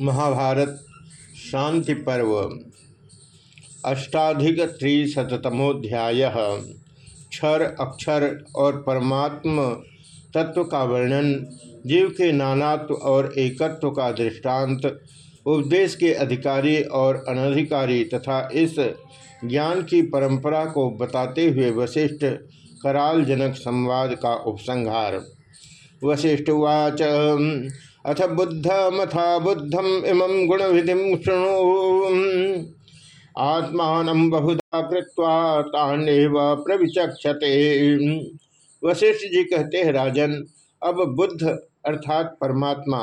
महाभारत, शांति पर्व अष्टाधिक त्रिशतमोध्याय क्षर, अक्षर और परमात्म तत्व का वर्णन, जीव के नानात्व और एकत्व का दृष्टांत, उपदेश के अधिकारी और अनधिकारी तथा इस ज्ञान की परंपरा को बताते हुए वशिष्ठ कराल जनक संवाद का उपसंहार। वशिष्ठवाच अथ बुद्धमथा बुद्धम इमं गुण विधि शृणु आत्मान बहुधा कृत्वा प्रविचक्षते। वशिष्ठ जी कहते हैं, राजन, अब बुद्ध अर्थात परमात्मा,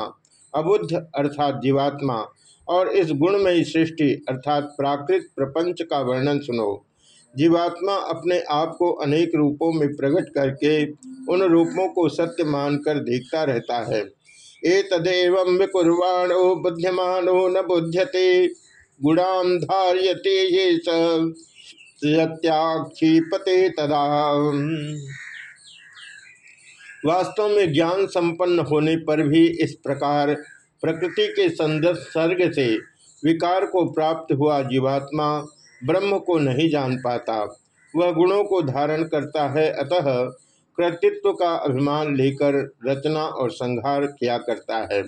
अबुद्ध अर्थात जीवात्मा, और इस गुणमयी सृष्टि अर्थात प्राकृत प्रपंच का वर्णन सुनो। जीवात्मा अपने आप को अनेक रूपों में प्रकट करके उन रूपों को सत्य मानकर देखता रहता है। ए तदेव विकुर्वाणो बुद्धिमानो न बुध्यते। गुणाम धार्यते ये सत्याक्षीपते तदा। वास्तव में ज्ञान संपन्न होने पर भी इस प्रकार प्रकृति के संसर्ग से विकार को प्राप्त हुआ जीवात्मा ब्रह्म को नहीं जान पाता। वह गुणों को धारण करता है, अतः कृतित्व का अभिमान लेकर रचना और संहार किया करता है।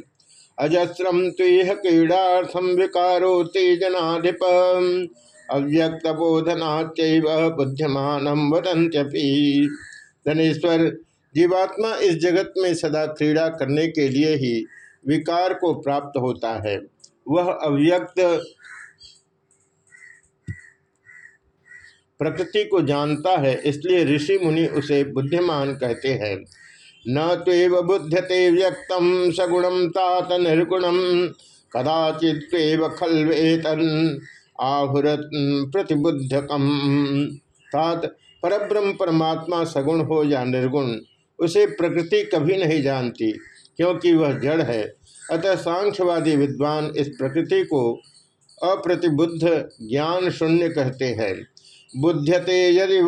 अजस्रम तुह क्रीडार्थम विकारो तेजनाधिप अव्यक्त बोधना बुद्धिमान वदंत्यपि धनेश्वर, जीवात्मा इस जगत में सदा क्रीड़ा करने के लिए ही विकार को प्राप्त होता है। वह अव्यक्त प्रकृति को जानता है, इसलिए ऋषि मुनि उसे बुद्धिमान कहते हैं। न तेव बुध्यते व्यक्तम सगुणम तात निर्गुणम, कदाचित खलवेतन, आहुरत प्रतिबुद्धकम। तात, परब्रह्म परमात्मा सगुण हो या निर्गुण, उसे प्रकृति कभी नहीं जानती, क्योंकि वह जड़ है। अतः सांख्यवादी विद्वान इस प्रकृति को अप्रतिबुद्ध ज्ञान शून्य कहते हैं। बुध्यते यदि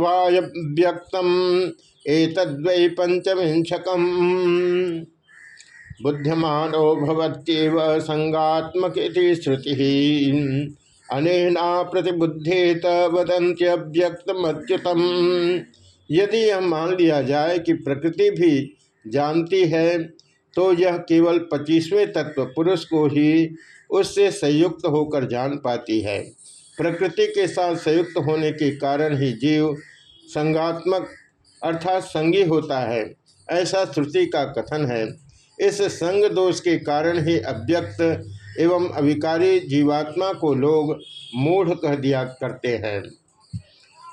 वायव्यक्तम एतद्वै पंचविंशकम बुद्धिमानो भवत्येव संगात्मक श्रुति। अनेना प्रतिबुद्धेत वदंत्यव्यक्तमच्युतम यदि यह मान लिया जाए कि प्रकृति भी जानती है तो यह केवल पच्चीसवें तत्व पुरुष को ही उससे संयुक्त होकर जान पाती है। प्रकृति के साथ संयुक्त होने के कारण ही जीव संगात्मक अर्थात संगी होता है। ऐसा श्रुति का कथन है। इस संग दोष के कारण ही अव्यक्त एवं अविकारी जीवात्मा को लोग मूढ़ कह दिया करते हैं।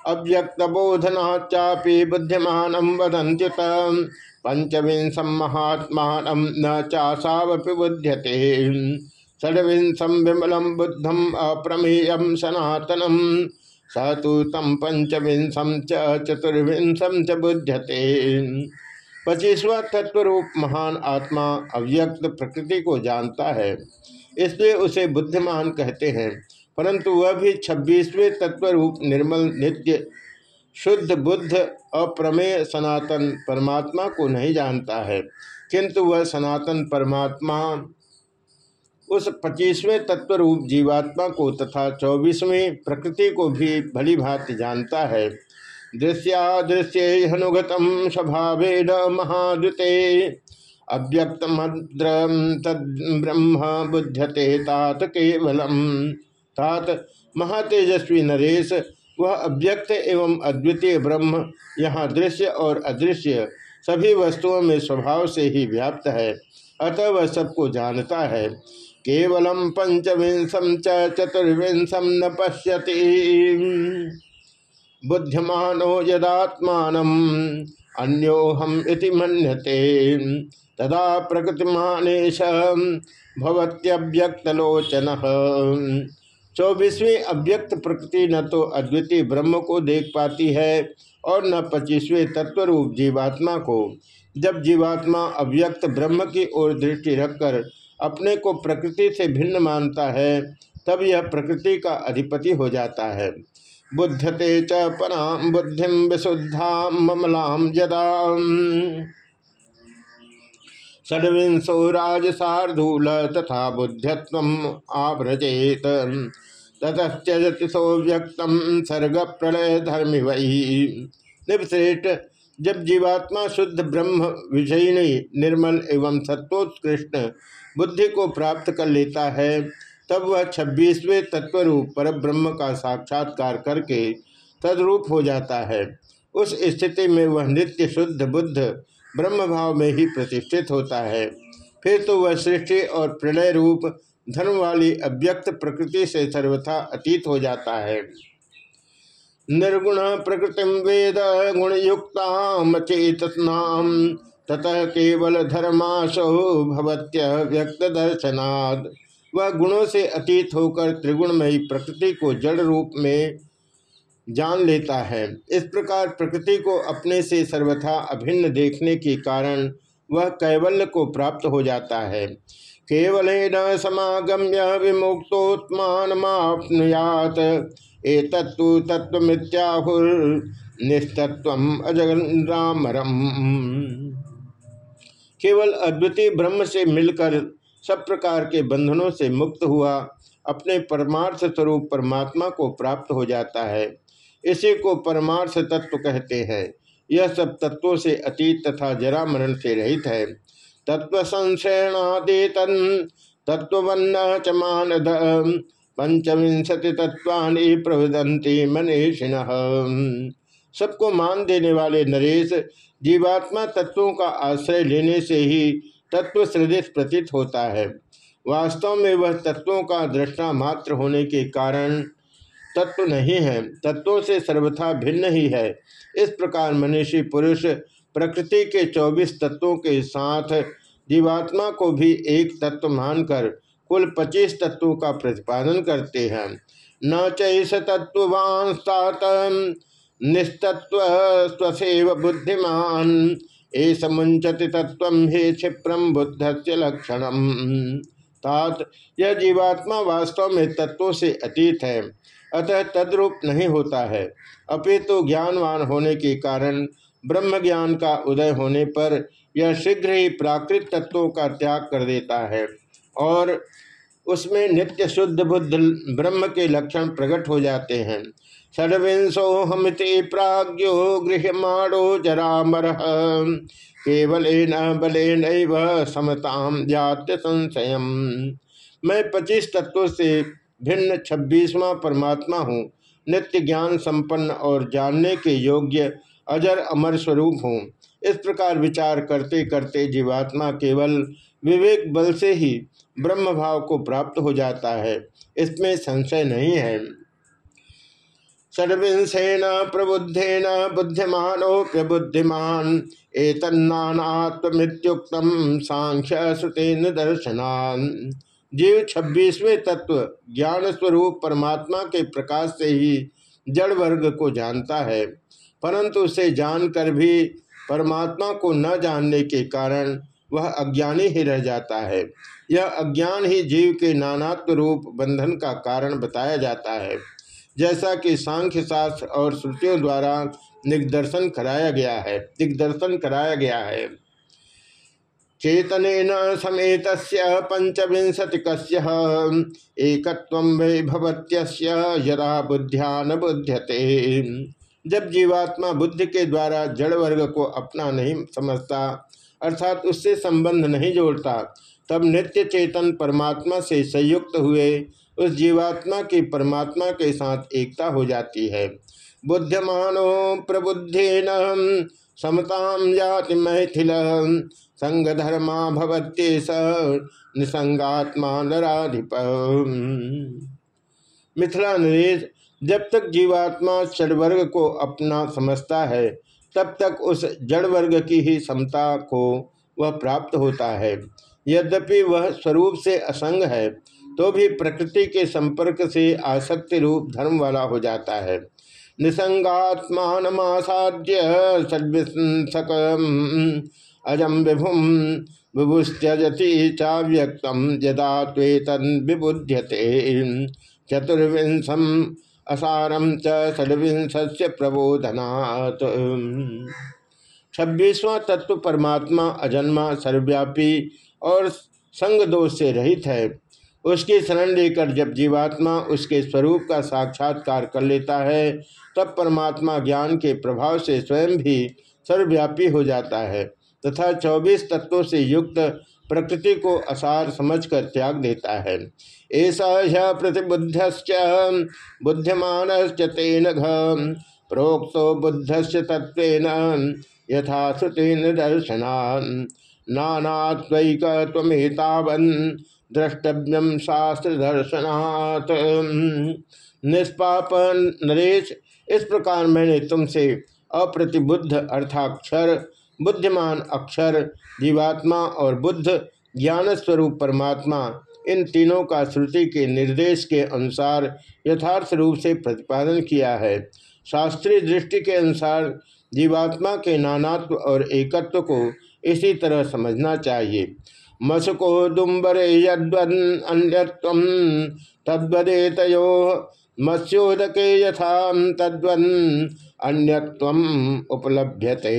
अव्यक्त बोधना चापी बुद्धिमान वदंत्युत पंचविंशम महात्मा न चाशावपि बुध्यते। षड्विंशम विमलम बुद्धम अप्रमेयम सनातनम स तो तम पंचविंशम चतुर्विंशम च बुध्यते। पच्चीसवा तत्वरूप महान आत्मा अव्यक्त प्रकृति को जानता है, इसलिए उसे बुद्धिमान कहते हैं। परंतु वह भी छब्बीसवें तत्वरूप निर्मल, नित्य, शुद्ध, बुद्ध, अप्रमेय, सनातन परमात्मा को नहीं जानता है। किंतु वह सनातन परमात्मा उस पच्चीसवें तत्व रूप जीवात्मा को तथा चौबीसवें प्रकृति को भी भली भांति जानता है। दृश्यादृश्य हनुगतम स्वभावेन महादुते। अव्यक्त तद ब्रह्म तात केवलम तात महातेजस्वी नरेश, वह अव्यक्त एवं अद्वितीय ब्रह्म, यहाँ दृश्य और अदृश्य सभी वस्तुओं में स्वभाव से ही व्याप्त है। अतः वह सबको जानता है। केवलम पंचविंशम चतुर्विंशम न पश्यति। बुद्धिमानो यदात्मान अन्योहम इति मन्यते। तदा प्रकृतिमानेश चौबीसवीं अव्यक्त प्रकृति न तो अद्वितीय ब्रह्म को देख पाती है और न पच्चीसवें तत्वरूप जीवात्मा को। जब जीवात्मा अव्यक्त ब्रह्म की ओर दृष्टि रखकर अपने को प्रकृति से भिन्न मानता है, तब यह प्रकृति का अधिपति हो जाता है। बुद्धते च पराम बुद्धिम विशुद्धा ममलाम यदा षड्विंशो राजसार्धूल तथा बुद्ध्यत्व आव्रजेत ततश्चति सौव्यक्तम सर्ग प्रलय धर्म वही निपश्रेष्ठ जब जीवात्मा शुद्ध ब्रह्म विषयिणी निर्मल एवं सत्वोत्कृष्ट बुद्धि को प्राप्त कर लेता है, तब वह छब्बीसवें तत्वरूप पर ब्रह्म का साक्षात्कार करके तद्रूप हो जाता है। उस स्थिति में वह नित्य शुद्ध बुद्ध ब्रह्म भाव में ही प्रतिष्ठित होता है। फिर तो वह सृष्टि और प्रलय रूप धर्म वाली अव्यक्त प्रकृति से सर्वथा अतीत हो जाता है। निर्गुण प्रकृति वेद गुणयुक्ता चेतनाम ततः केवल धर्माशो भवत्य व्यक्त दर्शनाद। वह गुणों से अतीत होकर त्रिगुणमयी प्रकृति को जड़ रूप में जान लेता है। इस प्रकार प्रकृति को अपने से सर्वथा अभिन्न देखने के कारण वह कैवल्य को प्राप्त हो जाता है। केवल न समागम्य विमुक्तोत्मानुयात ए तत्व तत्व मिथ्याहुर निस्तत्व अजगरामरम केवल अद्वितीय ब्रह्म से मिलकर सब प्रकार के बंधनों से मुक्त हुआ, अपने परमार्थ स्वरूप परमात्मा को प्राप्त हो जाता है। इसी को परमार्थ तत्व कहते हैं। यह सब तत्वों से अतीत तथा जरा मरण से रहित है। तत्व संश्रयणादेतन तत्वन्न च मानद, पंचविंशति तत्वानि प्रवदंती मनीषिण। सबको मान देने वाले नरेश जीवात्मा तत्वों का आश्रय लेने से ही तत्व सृदिश प्रतीत होता है। वास्तव में वह तत्वों का दृष्टा मात्र होने के कारण तत्व नहीं है। तत्वों से सर्वथा भिन्न ही है। इस प्रकार मनीषी पुरुष प्रकृति के चौबीस तत्वों के साथ जीवात्मा को भी एक तत्व मानकर कुल पच्चीस तत्वों का प्रतिपादन करते हैं। न चैस तत्वान निस्तत्व स्वसेव बुद्धिमान ए समुंचति तत्व हे क्षिप्रम बुद्ध से लक्षण तात, यह जीवात्मा वास्तव में तत्वों से अतीत है, अतः तद्रूप नहीं होता है। अपितु तो ज्ञानवान होने के कारण ब्रह्म ज्ञान का उदय होने पर यह शीघ्र ही प्राकृत तत्वों का त्याग कर देता है और उसमें नित्य शुद्ध बुद्ध ब्रह्म के लक्षण प्रकट हो जाते हैं। षडविंशो हमिति प्राज्ञो गृहमाणो जरामर। केवल न बल समताम जात संशय मैं पच्चीस तत्वों से भिन्न छब्बीसवां परमात्मा हूँ। नित्य ज्ञान संपन्न और जानने के योग्य अजर अमर स्वरूप हूँ। इस प्रकार विचार करते करते जीवात्मा केवल विवेक बल से ही ब्रह्म भाव को प्राप्त हो जाता है। इसमें संशय नहीं है। षड्विंशेन प्रबुद्धेन बुद्धिमानोप्य बुद्धिमान एतन्नात्मुक्तम सांख्य श्रुतेन दर्शनान। जीव छब्बीसवें तत्व ज्ञान स्वरूप परमात्मा के प्रकाश से ही जड़ वर्ग को जानता है, परंतु उसे जानकर भी परमात्मा को न जानने के कारण वह अज्ञानी ही रह जाता है। यह अज्ञान ही जीव के नानात्व रूप बंधन का कारण बताया जाता है। जैसा कि सांख्य शास्त्र और श्रुतियों द्वारा निदर्शन कराया गया है, दिग्दर्शन कराया गया है। चेतन समेत पंचविंशतिक एक यदा बुद्ध्यान बुध्यते। जब जीवात्मा बुद्धि के द्वारा जड़ वर्ग को अपना नहीं समझता, अर्थात उससे संबंध नहीं जोड़ता, तब नित्य चेतन परमात्मा से संयुक्त हुए उस जीवात्मा की परमात्मा के साथ एकता हो जाती है। बुद्धिमानो प्रबुद्धेन समताम जाति मैथिल संग धर्मा भवत्ये स निसंगात्मा मिथिला नरेश, जब तक जीवात्मा षडवर्ग को अपना समझता है, तब तक उस जड़ वर्ग की ही समता को वह प्राप्त होता है। यद्यपि वह स्वरूप से असंग है तो भी प्रकृति के संपर्क से आसक्ति रूप धर्म वाला हो जाता है। निसंगात्मासाद्य सद्विसक अजम विभुम विभुस्त्यजति चाव्यक्तम यदा त्वेतन विबुध्यते। चतुर्विंशम असारम च षड्विंश प्रबोधनात्। छब्बीसवां तत्व परमात्मा अजन्मा सर्वव्यापी और संग दोष से रहित है। उसकी शरण लेकर जब जीवात्मा उसके स्वरूप का साक्षात्कार कर लेता है, तब परमात्मा ज्ञान के प्रभाव से स्वयं भी सर्वव्यापी हो जाता है तथा चौबीस तत्वों से युक्त प्रकृति को असार समझकर त्याग देता है। ऐसा प्रतिबुद्ध बुद्धिमान तेन प्रोक्तो बुद्ध से तत्व यथा श्रुति दर्शना नानात्वैकमेतावन द्रष्टव्यम शास्त्र दर्शनात् निष्पापन नरेश, इस प्रकार मैंने तुमसे अप्रतिबुद्ध अर्थाक्षर, बुद्धिमान अक्षर, जीवात्मा और बुद्ध ज्ञान स्वरूप परमात्मा, इन तीनों का श्रुति के निर्देश के अनुसार यथार्थ रूप से प्रतिपादन किया है। शास्त्रीय दृष्टि के अनुसार जीवात्मा के नानात्व और एकत्व को इसी तरह समझना चाहिए। मसको दुम्बरे यद्वन अन्यत्व तद्वदेतयो मत्स्योदके यथा तद्वन अन्यत्व उपलभ्यते।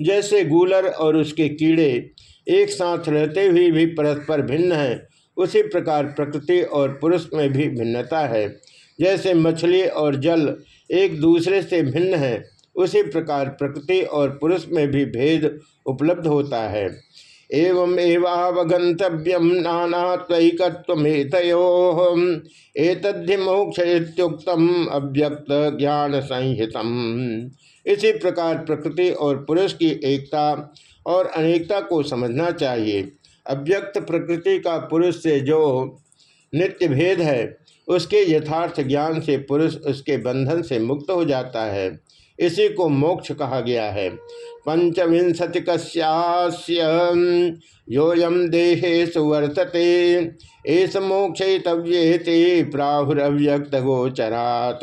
जैसे गूलर और उसके कीड़े एक साथ रहते हुए भी परस्पर भिन्न हैं, उसी प्रकार प्रकृति और पुरुष में भी भिन्नता है। जैसे मछली और जल एक दूसरे से भिन्न है उसी प्रकार प्रकृति और पुरुष में भी भेद उपलब्ध होता है। एवं एवावगंतव्यम नानात्वकत्वमेतयो। एतद्धि मोक्ष अव्यक्त ज्ञान संहितम इसी प्रकार प्रकृति और पुरुष की एकता और अनेकता को समझना चाहिए। अव्यक्त प्रकृति का पुरुष से जो नित्य भेद है, उसके यथार्थ ज्ञान से पुरुष उसके बंधन से मुक्त हो जाता है। इसी को मोक्ष कहा गया है। पंचविंशति कस्यास्य देहे सुवर्तते एस मोक्षतव्येते प्राहुरव्यक्त गोचरात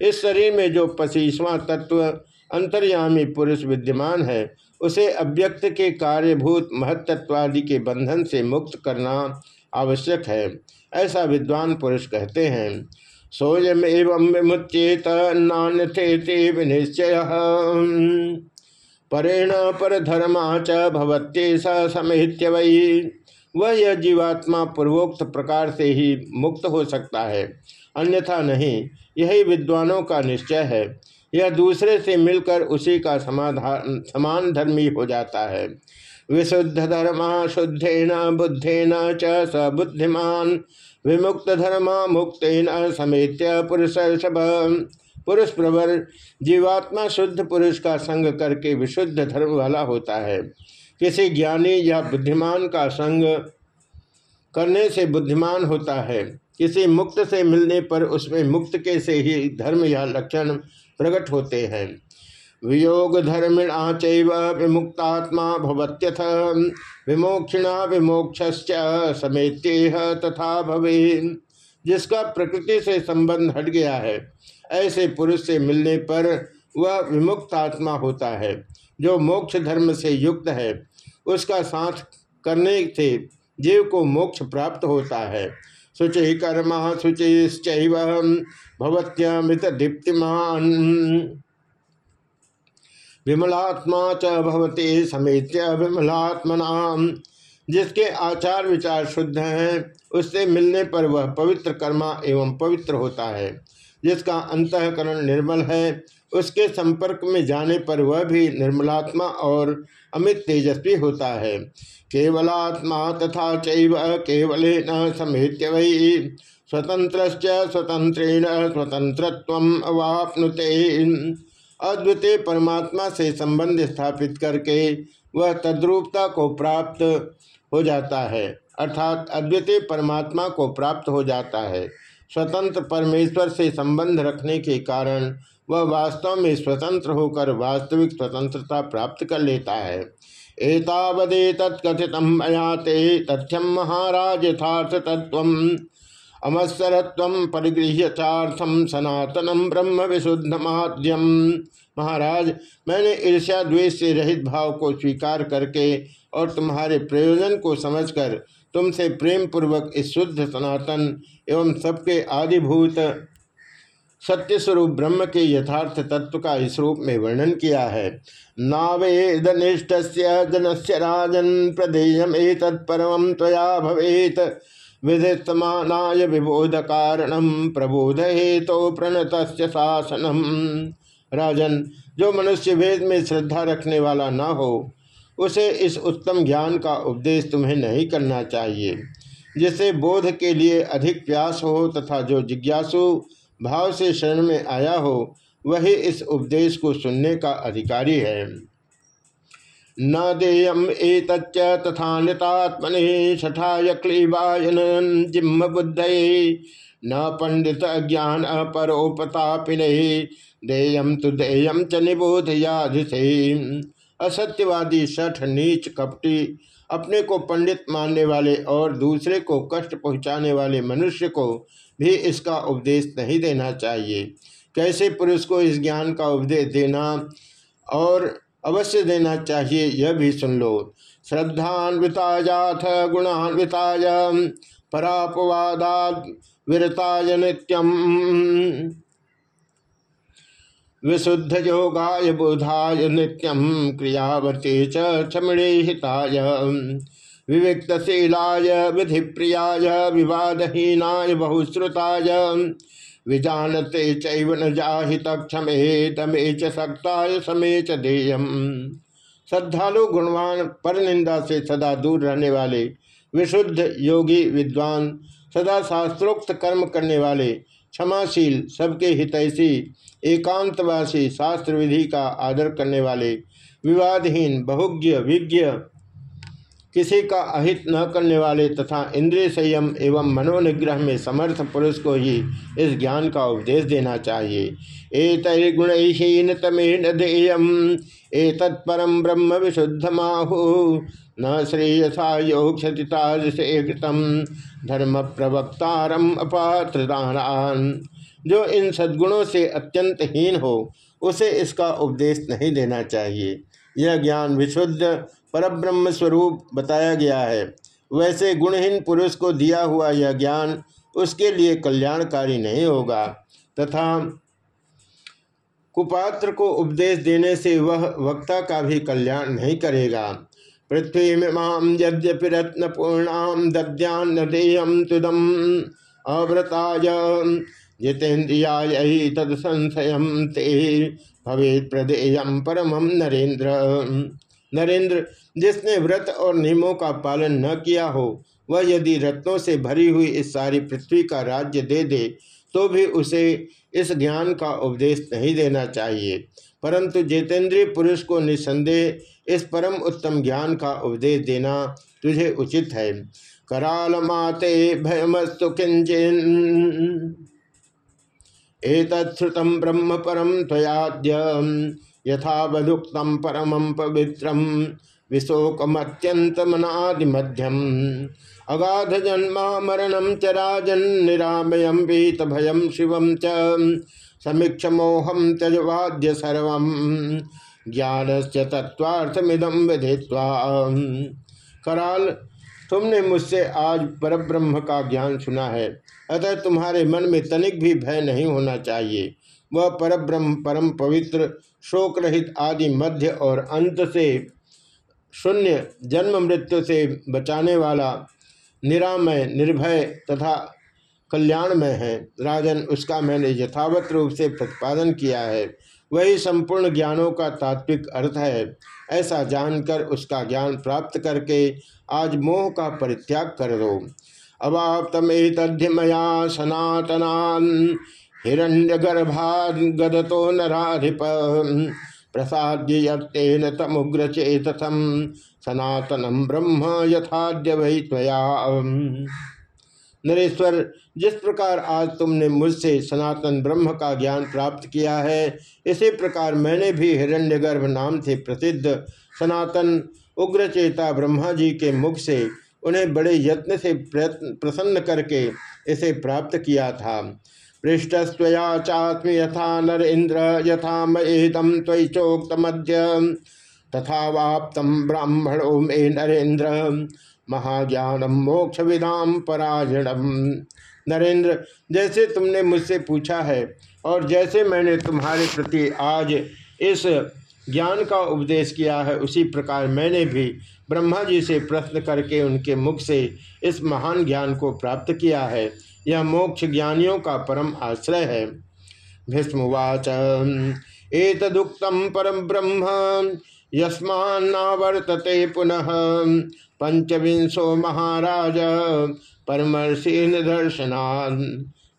इस शरीर में जो पच्चीसवां तत्व अंतर्यामी पुरुष विद्यमान है, उसे अव्यक्त के कार्यभूत महत्त्वादि के बंधन से मुक्त करना आवश्यक है, ऐसा विद्वान पुरुष कहते हैं। सोयम एवं विमुचेत नान्यथे विनिश्चय। परेण पर धर्मा च भवत्ये समेत्य वही वह यह जीवात्मा पूर्वोक्त प्रकार से ही मुक्त हो सकता है। अन्यथा नहीं, यही विद्वानों का निश्चय है। यह दूसरे से मिलकर उसी का समाधान समान धर्मी हो जाता है। विशुद्ध धर्मा शुद्धेन बुद्धेन च स विमुक्त धर्मा मुक्तेन समेत्य पुरुष पुरुष प्रवर, जीवात्मा शुद्ध पुरुष का संग करके विशुद्ध धर्म वाला होता है। किसी ज्ञानी या बुद्धिमान का संग करने से बुद्धिमान होता है। किसी मुक्त से मिलने पर उसमें मुक्त के से ही धर्म या लक्षण प्रकट होते हैं। वियोग धर्मिणा चैव विमुक्तात्मा भवत्यथ। विमोक्षिणा विमोक्ष समेत्येह तथा भवे जिसका प्रकृति से संबंध हट गया है, ऐसे पुरुष से मिलने पर वह विमुक्त आत्मा होता है। जो मोक्ष धर्म से युक्त है, उसका साथ करने से जीव को मोक्ष प्राप्त होता है। शुचि कर्म शुचिश्च भवत्यमृत दीप्तिमान विमलात्मा च भवते समेत्य विमलात्मना जिसके आचार विचार शुद्ध हैं, उससे मिलने पर वह पवित्र कर्मा एवं पवित्र होता है। जिसका अंतकरण निर्मल है, उसके संपर्क में जाने पर वह भी निर्मलात्मा और अमित तेजस्वी होता है। केवलात्मा तथा चैव केवल न समेत्य वही स्वतंत्र स्वतंत्रेण स्वतंत्रत्व अवापनुते। अद्वितीय परमात्मा से संबंध स्थापित करके वह तद्रूपता को प्राप्त हो जाता है, अर्थात अद्वितीय परमात्मा को प्राप्त हो जाता है। स्वतंत्र परमेश्वर से संबंध रखने के कारण वह वास्तव में स्वतंत्र होकर वास्तविक स्वतंत्रता प्राप्त कर लेता है। एतावदे तत्कथित मयाते तथ्यम महाराज यथार्थ तत्व अमत्सरत्व परिगृह्य चार्थम सनातनम ब्रह्म विशुद्ध माध्यम महाराज, मैंने ईर्ष्या द्वेष से रहित भाव को स्वीकार करके और तुम्हारे प्रयोजन को समझकर तुमसे प्रेम पूर्वक इस शुद्ध सनातन एवं सबके आदिभूत सत्य स्वरूप ब्रह्म के यथार्थ तत्व का इस रूप में वर्णन किया है। नावेद निष्ठ जन से राजन प्रदेयम तत्परम तया भवेत। विधिस्तमानाय विबोध कारणम प्रबोध हेतो प्रणत शासनम। राजन, जो मनुष्य वेद में श्रद्धा रखने वाला न हो, उसे इस उत्तम ज्ञान का उपदेश तुम्हें नहीं करना चाहिए। जिसे बोध के लिए अधिक प्यास हो तथा जो जिज्ञासु भाव से शरण में आया हो, वही इस उपदेश को सुनने का अधिकारी है। न देयम एक तथा नतात्मने सठाय क्लीबायन जिम्म बुद्ध न पंडित ज्ञान अपरोपतापिने देयम तो देयम च निबोध याद से असत्यवादी सठ नीच, कपटी, अपने को पंडित मानने वाले और दूसरे को कष्ट पहुँचाने वाले मनुष्य को भी इसका उपदेश नहीं देना चाहिए। कैसे पुरुष को इस ज्ञान का उपदेश देना और अवश्य देना चाहिए, यह भी सुन लो। श्रद्धान्वितायाथ गुणान्विताय परापवादा विरताय नित्यम। विशुद्ध योगाय बोधाय नित्यम क्रियावते चमणे हिताय। विविक्तशीलाय विधि प्रियाय विवादहीनाय, बहुश्रुताय। विजानते चैव न जाहित क्षमे तमे च सक्ताय समे च श्रद्धालु, गुणवान पर निंदा से सदा दूर रहने वाले, विशुद्ध, योगी, विद्वान, सदा शास्त्रोक्त कर्म करने वाले, क्षमाशील, सबके हितैषी, एकांतवासी शास्त्र विधि का आदर करने वाले, विवादहीन, बहुज्ञ, विज्ञ किसी का अहित न करने वाले तथा इंद्रिय संयम एवं मनोनिग्रह में समर्थ पुरुष को ही इस ज्ञान का उपदेश देना चाहिए। एतुणहीन तमेन देयम एतत्परम ब्रह्म विशुद्ध माहु न श्रेयसा योग से कृतम धर्म प्रवक्तारम अपात्रदान जो इन सद्गुणों से अत्यंत हीन हो, उसे इसका उपदेश नहीं देना चाहिए। यह ज्ञान विशुद्ध परब्रह्म स्वरूप बताया गया है। वैसे गुणहीन पुरुष को दिया हुआ यह ज्ञान उसके लिए कल्याणकारी नहीं होगा। तथा कुपात्र को उपदेश देने से वह वक्ता का भी कल्याण नहीं करेगा। पृथ्वी में यद्यपि रत्न पूर्णाम दद्यान्न देयम तुदम अव्रताय जितेन्द्रियाय तद संशय ते भवे प्रदेयम परमम नरेंद्र नरेंद्र, जिसने व्रत और नियमों का पालन न किया हो, वह यदि रत्नों से भरी हुई इस सारी पृथ्वी का राज्य दे दे तो भी उसे इस ज्ञान का उपदेश नहीं देना चाहिए। परंतु जितेंद्रीय पुरुष को निसंदेह इस परम उत्तम ज्ञान का उपदेश देना तुझे उचित है। कराल माते भयमस्तु किंचन। एतत्श्रुतम ब्रह्म परम त्वयाद्य यथा वधुक्तम परम पवित्रम विशोकमत्यंतमनादिमध्यम अगाध जन्मा मरणम च राजन निरामयम वीत भयम शिवम च समीक्ष मोहम त्यजवाद्य सर्व। ज्ञान से तत्वार्थमिदम विधित्वा। कराल, तुमने मुझसे आज परब्रह्म का ज्ञान सुना है, अतः तुम्हारे मन में तनिक भी भय नहीं होना चाहिए। वह परब्रह्म, परम पवित्र शोक रहित आदि मध्य और अंत से शून्य जन्म मृत्यु से बचाने वाला निरामय, निर्भय तथा कल्याणमय है। राजन उसका मैंने यथावत रूप से प्रतिपादन किया है। वही संपूर्ण ज्ञानों का तात्विक अर्थ है। ऐसा जानकर उसका ज्ञान प्राप्त करके आज मोह का परित्याग कर दो। अवाप्तमेतध्यमया सनातनान हिरण्य गर्भागदतो नाधिप प्रसाद्य तमुग्र चेतसम सनातनम ब्रह्म यथाद्य वही नरेश्वर, जिस प्रकार आज तुमने मुझसे सनातन ब्रह्म का ज्ञान प्राप्त किया है, इसी प्रकार मैंने भी हिरण्यगर्भ नाम से प्रसिद्ध सनातन उग्रचेता ब्रह्मा जी के मुख से उन्हें बड़े यत्न से प्रसन्न करके इसे प्राप्त किया था। पृष्ठस्वया चात्म यथा नर इंद्र यथा मेदम तयि चोक्तमद्य। तथा वाप्तम ब्राह्मणो मे नरेन्द्र। महाज्ञानम मोक्ष विदाम परायणम। नरेंद्र जैसे तुमने मुझसे पूछा है और जैसे मैंने तुम्हारे प्रति आज इस ज्ञान का उपदेश किया है, उसी प्रकार मैंने भी ब्रह्मा जी से प्रश्न करके उनके मुख से इस महान ज्ञान को प्राप्त किया है। यह मोक्ष ज्ञानियों का परम आश्रय है। भीष्मवाच एतदुक्तम परम ब्रह्म यस्मावर्तते पुनः। पंचविंशो महाराज, परमर्षि निदर्शनान।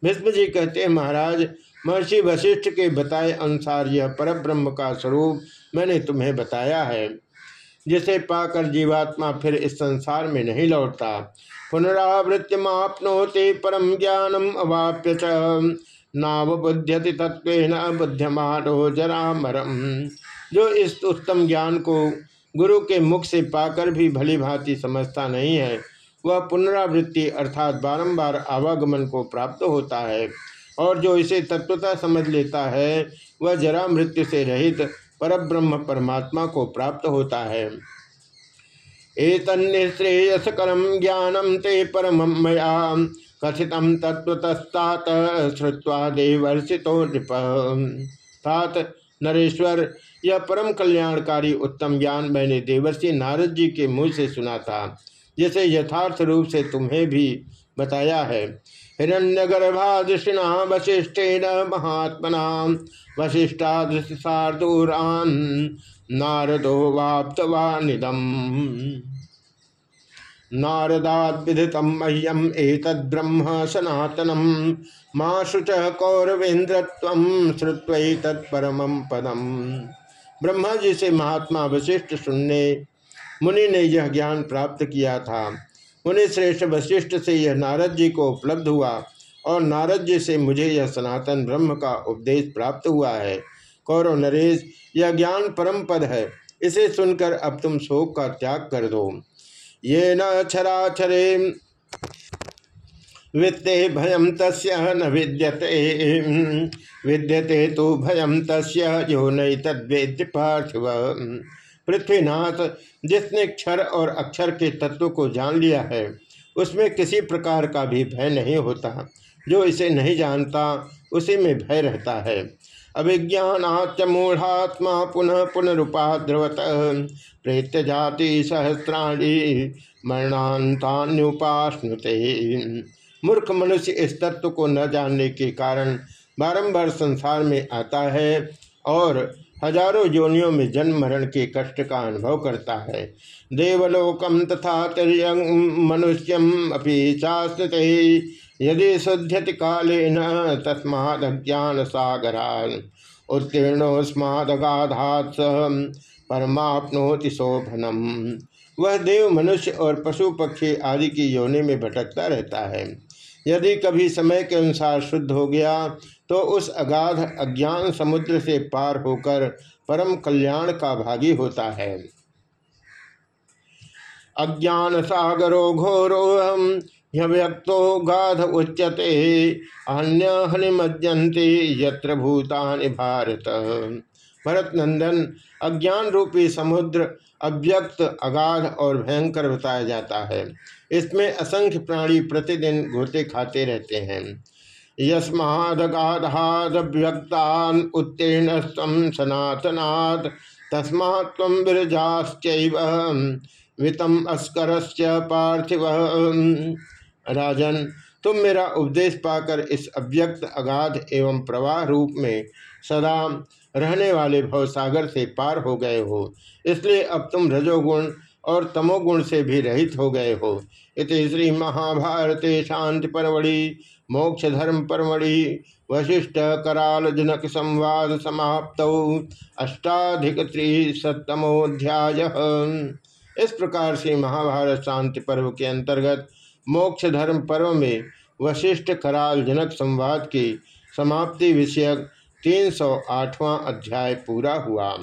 भीष्म जी कहते हैं, महाराज, महर्षि वशिष्ठ के बताए अनुसार यह परब्रह्म का स्वरूप मैंने तुम्हें बताया है, जिसे पाकर जीवात्मा फिर इस संसार में नहीं लौटता। पुनरावृत्ति परम ज्ञानम अवाप्य च। नावबुध्यति तत्व न बुद्ध्यमानो जरा मरम जो इस उत्तम ज्ञान को गुरु के मुख से पाकर भी भली भांति समझता नहीं है, वह पुनरावृत्ति अर्थात बारंबार आवागमन को प्राप्त होता है और जो इसे तत्वता समझ लेता है, वह जरा मृत्यु से रहित परब्रह्म परमात्मा को प्राप्त होता है। एतन्निश्रेयसकरम ज्ञानम ते परम मया। कथित तत्वतस्तात श्रुवा देवर्षितो नृप। तात, नरेश्वर, यह परम कल्याणकारी उत्तम ज्ञान मैंने देवर्षि नारद जी के मुँह से सुना था, जिसे यथार्थ रूप से तुम्हें भी बताया है। हिरण्यगर्भादृशिना वशिष्ठेन महात्मना वशिष्ठादृशार्दूरान नारदो वाप्तवानिदम। मह्यम एतद्ब्रह्म सनातनम माँ शुच कौरवेन्द्र श्रुत्व तत्परम पदम। ब्रह्मा जी से महात्मा वशिष्ठ सुनने, मुनि ने यह ज्ञान प्राप्त किया था। मुनि श्रेष्ठ वशिष्ठ से यह नारद जी को उपलब्ध हुआ और नारद जी से मुझे यह सनातन ब्रह्म का उपदेश प्राप्त हुआ है। कौरव नरेश, यह ज्ञान परम पद है। इसे सुनकर अब तुम शोक का त्याग कर दो। ये न छराछरे। वित्ते भयम तस्य न विद्यते। विद्यते तो भयम तस्य। यो नई तद्वेद्य पार्थिव पृथ्वीनाथ जिसने क्षर और अक्षर के तत्व को जान लिया है, उसमें किसी प्रकार का भी भय नहीं होता। जो इसे नहीं जानता, उसी में भय रहता है। अभिज्ञाच मूढ़ात्मा पुनः पुनरुपाद्रवत। प्रेत्य जाति सहस्राणी मरणान्तान्युपाश्नुते। मूर्ख मनुष्य इस तत्व को न जानने के कारण बारंबार संसार में आता है और हज़ारों योनियों में जन्म मरण के कष्ट का अनुभव करता है। देवलोकम तथा मनुष्यम अपि चास्ते यदि शुद्ध्यति काले न तस्माद ज्ञान सागरान उत्तीर्णोस्मादगाधात परमाप्नोति शोभनम। वह देव, मनुष्य और पशु पक्षी आदि की योनि में भटकता रहता है। यदि कभी समय के अनुसार शुद्ध हो गया तो उस अगाध अज्ञान समुद्र से पार होकर परम कल्याण का भागी होता है। अज्ञान सागरो घोरो व्यक्तो गाध उच्यते अन्य हनिमज्जंती यत्र भूतानि भारत। भरत नंदन अज्ञान रूपी समुद्र अव्यक्त, अगाध और भयंकर बताया जाता है। इसमें असंख्य प्राणी प्रतिदिन घोटे खाते रहते हैं। यस्मादगाधादव्यक्तान उत्तीर्ण सनातनात् तस्मा विरजाश्चैव वितम अस्करस्य पार्थिव। राजन, तुम मेरा उपदेश पाकर इस अव्यक्त अगाध एवं प्रवाह रूप में सदा रहने वाले भवसागर से पार हो गए हो। इसलिए अब तुम रजोगुण और तमोगुण से भी रहित हो गए हो। इति श्री महाभारते शांति परवड़ी मोक्ष धर्म परमणि वशिष्ठ कराल जनक संवाद समाप्त अष्टाधिक त्रिशतमोध्याय इस प्रकार से महाभारत शांति पर्व के अंतर्गत मोक्ष धर्म पर्व में वशिष्ठ कराल जनक संवाद की समाप्ति विषयक तीन सौ आठवां अध्याय पूरा हुआ।